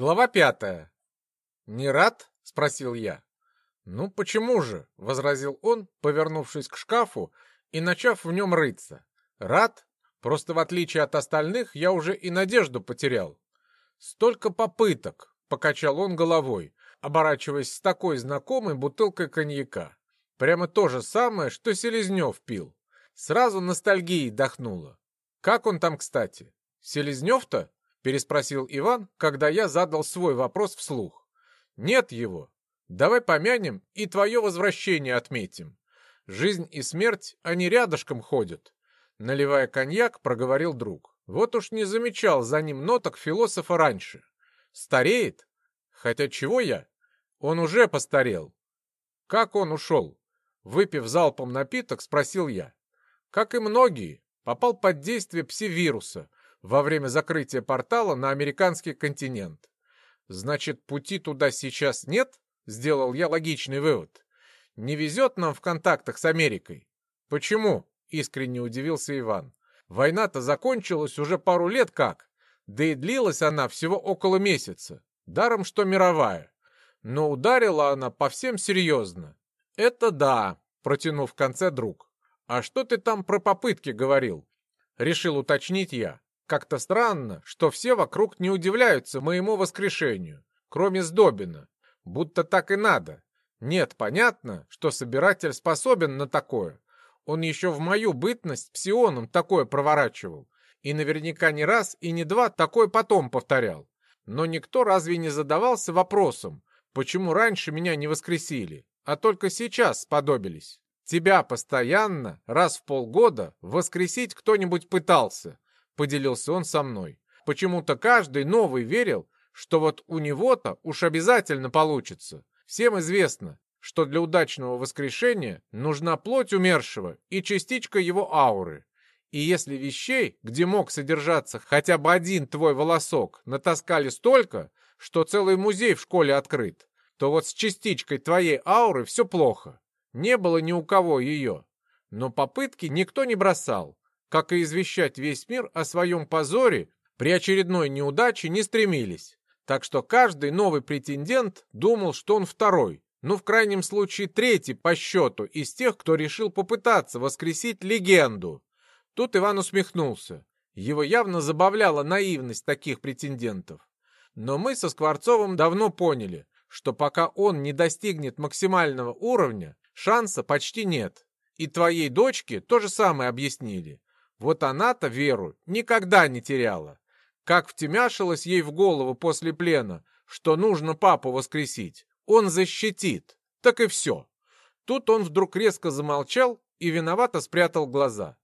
Глава пятая. «Не рад?» — спросил я. «Ну почему же?» — возразил он, повернувшись к шкафу и начав в нем рыться. «Рад? Просто в отличие от остальных я уже и надежду потерял. Столько попыток!» — покачал он головой, оборачиваясь с такой знакомой бутылкой коньяка. Прямо то же самое, что Селезнев пил. Сразу ностальгией дохнуло. Как он там, кстати? Селезнев-то? Переспросил Иван, когда я задал свой вопрос вслух. Нет его. Давай помянем и твое возвращение отметим. Жизнь и смерть, они рядышком ходят. Наливая коньяк, проговорил друг. Вот уж не замечал за ним ноток философа раньше. Стареет? Хотя чего я? Он уже постарел. Как он ушел? Выпив залпом напиток, спросил я. Как и многие, попал под действие пси-вируса, во время закрытия портала на американский континент. Значит, пути туда сейчас нет? Сделал я логичный вывод. Не везет нам в контактах с Америкой. Почему? Искренне удивился Иван. Война-то закончилась уже пару лет как. Да и длилась она всего около месяца. Даром, что мировая. Но ударила она по всем серьезно. Это да, протянул в конце друг. А что ты там про попытки говорил? Решил уточнить я. Как-то странно, что все вокруг не удивляются моему воскрешению, кроме Сдобина. Будто так и надо. Нет, понятно, что собиратель способен на такое. Он еще в мою бытность псионом такое проворачивал. И наверняка не раз и не два такое потом повторял. Но никто разве не задавался вопросом, почему раньше меня не воскресили, а только сейчас сподобились? Тебя постоянно, раз в полгода, воскресить кто-нибудь пытался, поделился он со мной. Почему-то каждый новый верил, что вот у него-то уж обязательно получится. Всем известно, что для удачного воскрешения нужна плоть умершего и частичка его ауры. И если вещей, где мог содержаться хотя бы один твой волосок, натаскали столько, что целый музей в школе открыт, то вот с частичкой твоей ауры все плохо. Не было ни у кого ее. Но попытки никто не бросал как и извещать весь мир о своем позоре, при очередной неудаче не стремились. Так что каждый новый претендент думал, что он второй, ну, в крайнем случае, третий по счету из тех, кто решил попытаться воскресить легенду. Тут Иван усмехнулся. Его явно забавляла наивность таких претендентов. Но мы со Скворцовым давно поняли, что пока он не достигнет максимального уровня, шанса почти нет. И твоей дочке то же самое объяснили. Вот она-то веру никогда не теряла. Как втемяшилось ей в голову после плена, что нужно папу воскресить. Он защитит. Так и все. Тут он вдруг резко замолчал и виновато спрятал глаза.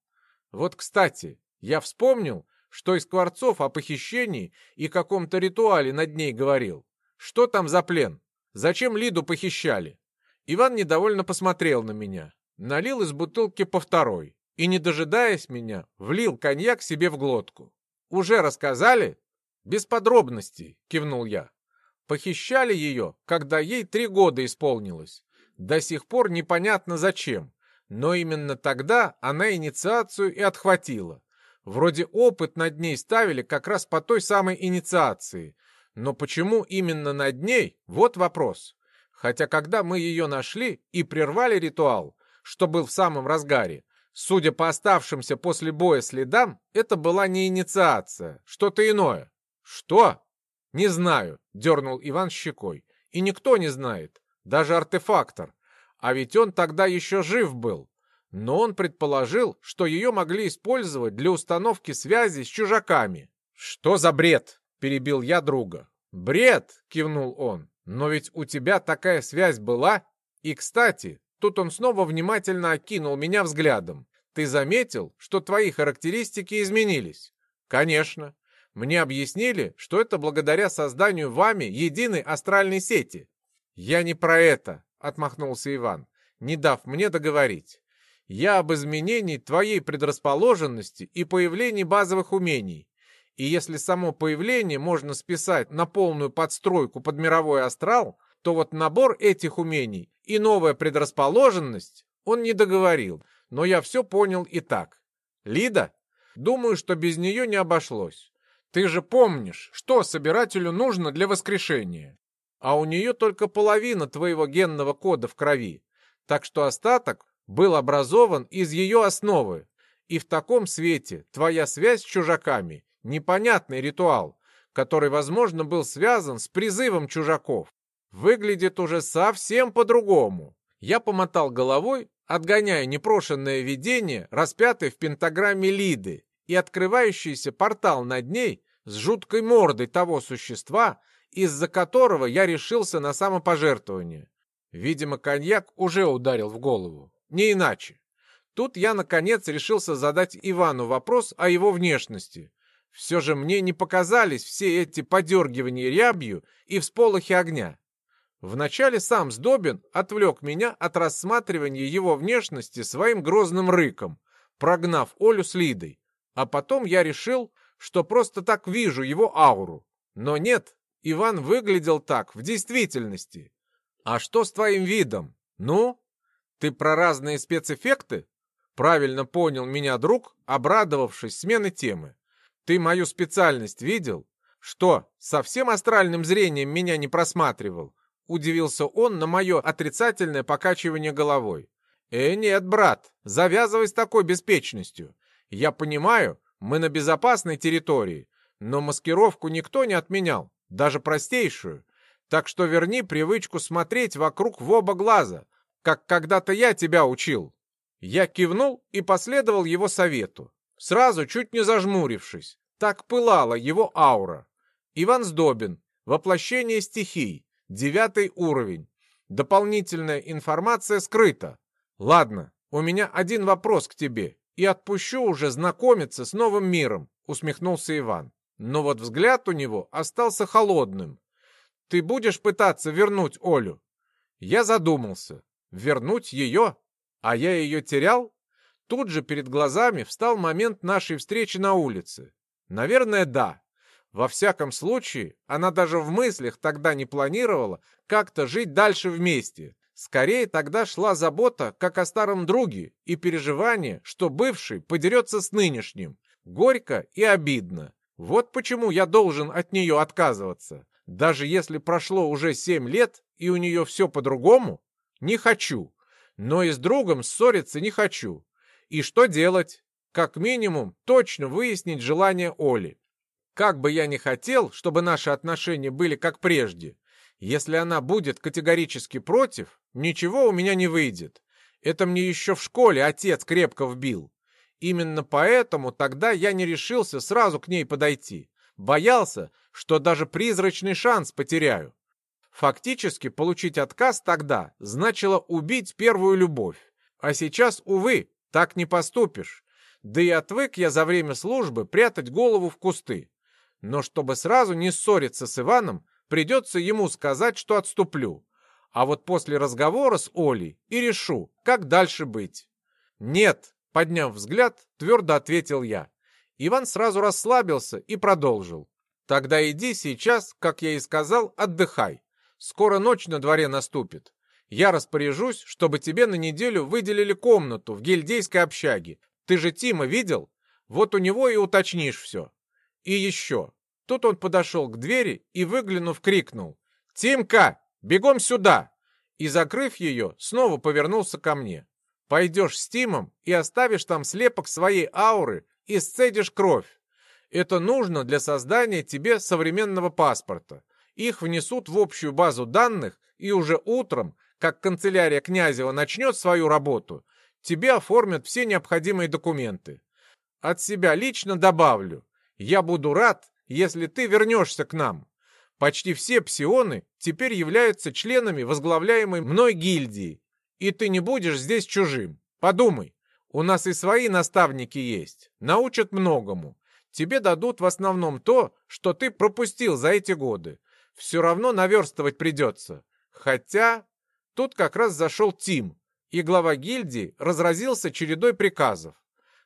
Вот, кстати, я вспомнил, что из Скворцов о похищении и каком-то ритуале над ней говорил. Что там за плен? Зачем Лиду похищали? Иван недовольно посмотрел на меня. Налил из бутылки по второй и, не дожидаясь меня, влил коньяк себе в глотку. «Уже рассказали?» «Без подробностей», — кивнул я. Похищали ее, когда ей три года исполнилось. До сих пор непонятно зачем, но именно тогда она инициацию и отхватила. Вроде опыт над ней ставили как раз по той самой инициации. Но почему именно над ней, вот вопрос. Хотя когда мы ее нашли и прервали ритуал, что был в самом разгаре, Судя по оставшимся после боя следам, это была не инициация, что-то иное. Что? Не знаю, дернул Иван щекой. И никто не знает, даже артефактор. А ведь он тогда еще жив был. Но он предположил, что ее могли использовать для установки связи с чужаками. Что за бред? Перебил я друга. Бред, кивнул он. Но ведь у тебя такая связь была. И, кстати, Тут он снова внимательно окинул меня взглядом. «Ты заметил, что твои характеристики изменились?» «Конечно. Мне объяснили, что это благодаря созданию вами единой астральной сети». «Я не про это», — отмахнулся Иван, не дав мне договорить. «Я об изменении твоей предрасположенности и появлении базовых умений. И если само появление можно списать на полную подстройку под мировой астрал, то вот набор этих умений и новая предрасположенность он не договорил, но я все понял и так. Лида? Думаю, что без нее не обошлось. Ты же помнишь, что собирателю нужно для воскрешения. А у нее только половина твоего генного кода в крови. Так что остаток был образован из ее основы. И в таком свете твоя связь с чужаками – непонятный ритуал, который, возможно, был связан с призывом чужаков. Выглядит уже совсем по-другому. Я помотал головой, отгоняя непрошенное видение, распятое в пентаграмме Лиды, и открывающийся портал над ней с жуткой мордой того существа, из-за которого я решился на самопожертвование. Видимо, коньяк уже ударил в голову. Не иначе. Тут я, наконец, решился задать Ивану вопрос о его внешности. Все же мне не показались все эти подергивания рябью и всполохи огня. Вначале сам Сдобин отвлек меня от рассматривания его внешности своим грозным рыком, прогнав Олю с Лидой. А потом я решил, что просто так вижу его ауру. Но нет, Иван выглядел так в действительности. А что с твоим видом? Ну? Ты про разные спецэффекты? Правильно понял меня друг, обрадовавшись смены темы. Ты мою специальность видел? Что, совсем астральным зрением меня не просматривал? Удивился он на мое отрицательное покачивание головой. «Э, нет, брат, завязывай с такой беспечностью. Я понимаю, мы на безопасной территории, но маскировку никто не отменял, даже простейшую. Так что верни привычку смотреть вокруг в оба глаза, как когда-то я тебя учил». Я кивнул и последовал его совету, сразу чуть не зажмурившись. Так пылала его аура. Иван Сдобин, воплощение стихий, Девятый уровень. Дополнительная информация скрыта. Ладно, у меня один вопрос к тебе, и отпущу уже знакомиться с новым миром, усмехнулся Иван. Но вот взгляд у него остался холодным. Ты будешь пытаться вернуть Олю? Я задумался. Вернуть ее? А я ее терял? Тут же перед глазами встал момент нашей встречи на улице. Наверное, да. Во всяком случае, она даже в мыслях тогда не планировала как-то жить дальше вместе. Скорее тогда шла забота, как о старом друге, и переживание, что бывший подерется с нынешним. Горько и обидно. Вот почему я должен от нее отказываться. Даже если прошло уже семь лет, и у нее все по-другому, не хочу. Но и с другом ссориться не хочу. И что делать? Как минимум, точно выяснить желание Оли. Как бы я ни хотел, чтобы наши отношения были как прежде, если она будет категорически против, ничего у меня не выйдет. Это мне еще в школе отец крепко вбил. Именно поэтому тогда я не решился сразу к ней подойти. Боялся, что даже призрачный шанс потеряю. Фактически получить отказ тогда значило убить первую любовь. А сейчас, увы, так не поступишь. Да и отвык я за время службы прятать голову в кусты. Но чтобы сразу не ссориться с Иваном, придется ему сказать, что отступлю. А вот после разговора с Олей и решу, как дальше быть. «Нет», — подняв взгляд, твердо ответил я. Иван сразу расслабился и продолжил. «Тогда иди сейчас, как я и сказал, отдыхай. Скоро ночь на дворе наступит. Я распоряжусь, чтобы тебе на неделю выделили комнату в гильдейской общаге. Ты же Тима видел? Вот у него и уточнишь все. И еще. Тут он подошел к двери и, выглянув, крикнул. «Тимка, бегом сюда!» И, закрыв ее, снова повернулся ко мне. «Пойдешь с Тимом и оставишь там слепок своей ауры и сцедишь кровь. Это нужно для создания тебе современного паспорта. Их внесут в общую базу данных, и уже утром, как канцелярия Князева начнет свою работу, тебе оформят все необходимые документы. От себя лично добавлю, я буду рад, если ты вернешься к нам. Почти все псионы теперь являются членами возглавляемой мной гильдии, и ты не будешь здесь чужим. Подумай, у нас и свои наставники есть, научат многому. Тебе дадут в основном то, что ты пропустил за эти годы. Все равно наверстывать придется. Хотя тут как раз зашел Тим, и глава гильдии разразился чередой приказов.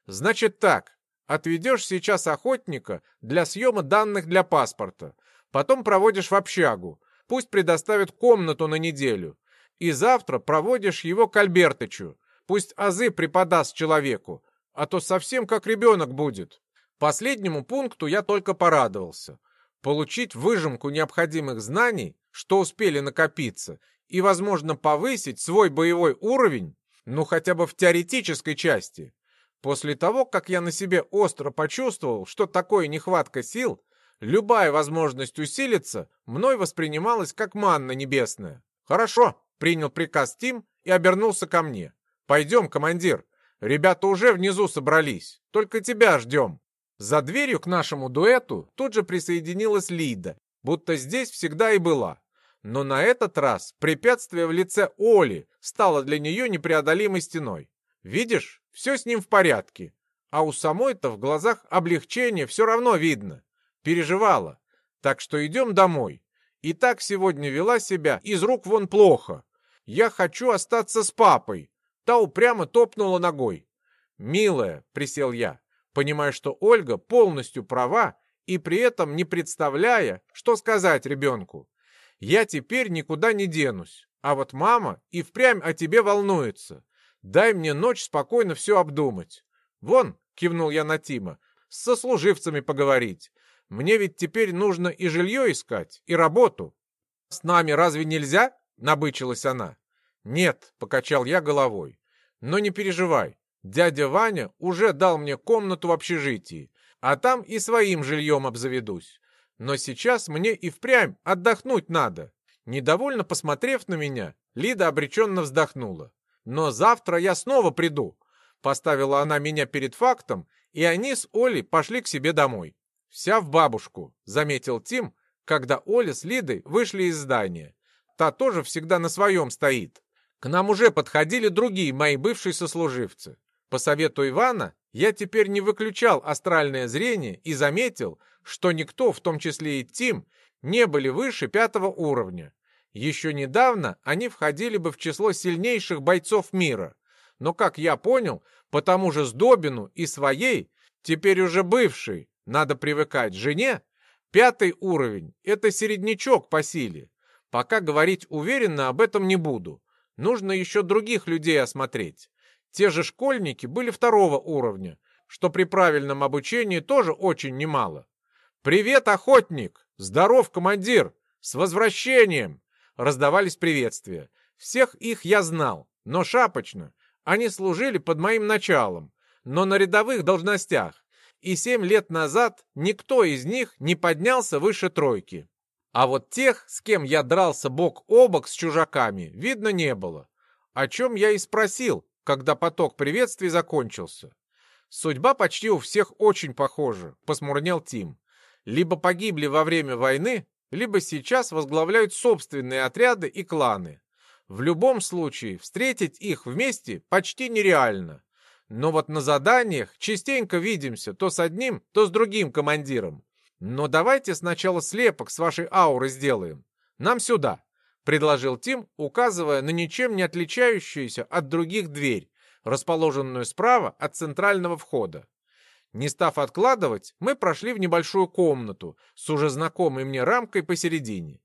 Значит так, Отведешь сейчас охотника для съема данных для паспорта. Потом проводишь в общагу. Пусть предоставят комнату на неделю. И завтра проводишь его к Альбертычу. Пусть азы преподаст человеку, а то совсем как ребенок будет. Последнему пункту я только порадовался. Получить выжимку необходимых знаний, что успели накопиться, и, возможно, повысить свой боевой уровень, ну хотя бы в теоретической части. После того, как я на себе остро почувствовал, что такое нехватка сил, любая возможность усилиться мной воспринималась как манна небесная. «Хорошо», — принял приказ Тим и обернулся ко мне. «Пойдем, командир. Ребята уже внизу собрались. Только тебя ждем». За дверью к нашему дуэту тут же присоединилась Лида, будто здесь всегда и была. Но на этот раз препятствие в лице Оли стало для нее непреодолимой стеной. Видишь, все с ним в порядке. А у самой-то в глазах облегчение все равно видно. Переживала. Так что идем домой. И так сегодня вела себя из рук вон плохо. Я хочу остаться с папой. Та упрямо топнула ногой. «Милая», — присел я, понимая, что Ольга полностью права и при этом не представляя, что сказать ребенку. «Я теперь никуда не денусь, а вот мама и впрямь о тебе волнуется. Дай мне ночь спокойно все обдумать. Вон, — кивнул я на Тима, — с сослуживцами поговорить. Мне ведь теперь нужно и жилье искать, и работу. С нами разве нельзя? — набычилась она. Нет, — покачал я головой. Но не переживай, Дядя Ваня уже дал мне комнату в общежитии, а там и своим жильем обзаведусь. Но сейчас мне и впрямь отдохнуть надо. Недовольно посмотрев на меня, Лида обреченно вздохнула. Но завтра я снова приду. Поставила она меня перед фактом, и они с Олей пошли к себе домой. Вся в бабушку, заметил Тим, когда Оля с Лидой вышли из здания. Та тоже всегда на своем стоит. К нам уже подходили другие мои бывшие сослуживцы. По совету Ивана я теперь не выключал астральное зрение и заметил, что никто, в том числе и Тим, не были выше пятого уровня. Еще недавно они входили бы в число сильнейших бойцов мира. Но, как я понял, по тому же Сдобину и своей, теперь уже бывшей, надо привыкать, жене, пятый уровень — это середнячок по силе. Пока говорить уверенно об этом не буду. Нужно еще других людей осмотреть. Те же школьники были второго уровня, что при правильном обучении тоже очень немало. «Привет, охотник! Здоров, командир! С возвращением!» Раздавались приветствия. Всех их я знал, но шапочно. Они служили под моим началом, но на рядовых должностях. И семь лет назад никто из них не поднялся выше тройки. А вот тех, с кем я дрался бок о бок с чужаками, видно не было. О чем я и спросил, когда поток приветствий закончился. Судьба почти у всех очень похожа, посмурнел Тим. Либо погибли во время войны, либо сейчас возглавляют собственные отряды и кланы. В любом случае, встретить их вместе почти нереально. Но вот на заданиях частенько видимся то с одним, то с другим командиром. Но давайте сначала слепок с вашей ауры сделаем. Нам сюда. — предложил Тим, указывая на ничем не отличающуюся от других дверь, расположенную справа от центрального входа. Не став откладывать, мы прошли в небольшую комнату с уже знакомой мне рамкой посередине.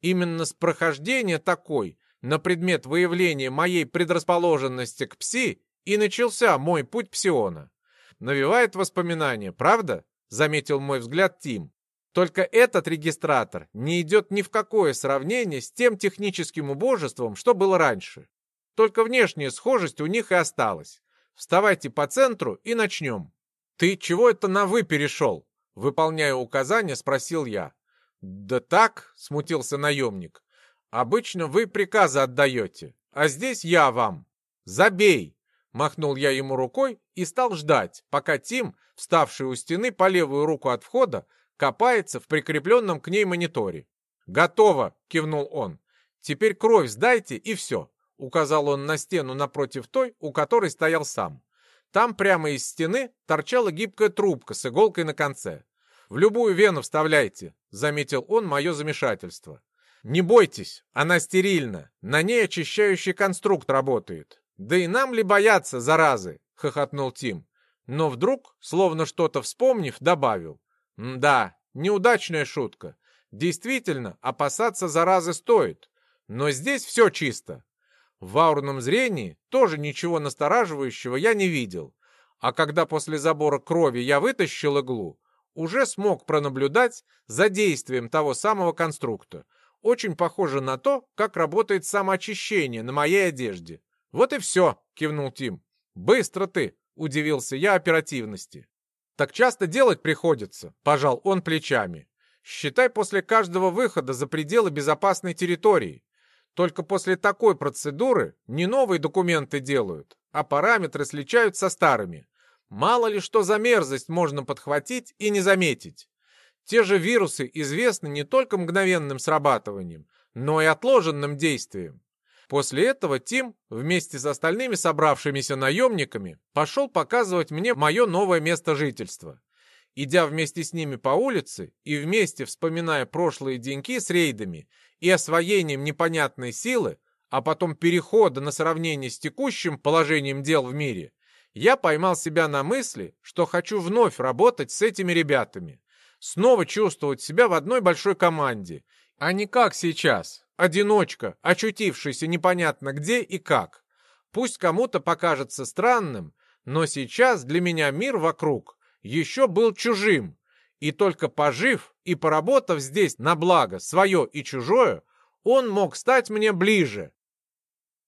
Именно с прохождения такой, на предмет выявления моей предрасположенности к пси, и начался мой путь псиона. Навевает воспоминания, правда? Заметил мой взгляд Тим. Только этот регистратор не идет ни в какое сравнение с тем техническим убожеством, что было раньше. Только внешняя схожесть у них и осталась. Вставайте по центру и начнем. Ты чего это на «вы» перешел? Выполняя указания, спросил я. Да так, смутился наемник. Обычно вы приказы отдаете, а здесь я вам. Забей! Махнул я ему рукой и стал ждать, пока Тим, вставший у стены по левую руку от входа, копается в прикрепленном к ней мониторе. «Готово!» — кивнул он. «Теперь кровь сдайте и все!» — указал он на стену напротив той, у которой стоял сам. Там прямо из стены торчала гибкая трубка с иголкой на конце. «В любую вену вставляйте», — заметил он мое замешательство. «Не бойтесь, она стерильна, на ней очищающий конструкт работает. Да и нам ли бояться, заразы?» — хохотнул Тим. Но вдруг, словно что-то вспомнив, добавил. Да, неудачная шутка. Действительно, опасаться заразы стоит. Но здесь все чисто. В аурном зрении тоже ничего настораживающего я не видел. А когда после забора крови я вытащил иглу, уже смог пронаблюдать за действием того самого конструкта. Очень похоже на то, как работает самоочищение на моей одежде. «Вот и все», — кивнул Тим. «Быстро ты», — удивился я оперативности. «Так часто делать приходится», — пожал он плечами. «Считай после каждого выхода за пределы безопасной территории. Только после такой процедуры не новые документы делают, а параметры сличают со старыми. Мало ли что за мерзость можно подхватить и не заметить. Те же вирусы известны не только мгновенным срабатыванием, но и отложенным действием. После этого Тим вместе с остальными собравшимися наемниками пошел показывать мне мое новое место жительства. Идя вместе с ними по улице и вместе вспоминая прошлые деньки с рейдами и освоением непонятной силы, а потом перехода на сравнение с текущим положением дел в мире, я поймал себя на мысли, что хочу вновь работать с этими ребятами, снова чувствовать себя в одной большой команде, а не как сейчас, одиночка, очутившийся непонятно где и как. Пусть кому-то покажется странным, но сейчас для меня мир вокруг еще был чужим, и только пожив и поработав здесь на благо свое и чужое, он мог стать мне ближе,